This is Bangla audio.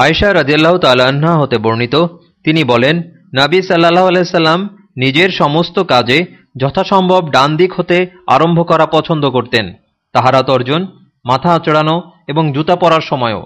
আয়সা রাজিয়াল্লাহ তাল্লাহ্না হতে বর্ণিত, তিনি বলেন, নাবী সাল্লাহ আলাইসাল্লাম নিজের সমস্ত কাজে যথাসম্ভব ডান দিক হতে আরম্ভ করা পছন্দ করতেন। তাহারা তর্জন মাথা আচড়ানো এবং জুতা পরার সময়ও।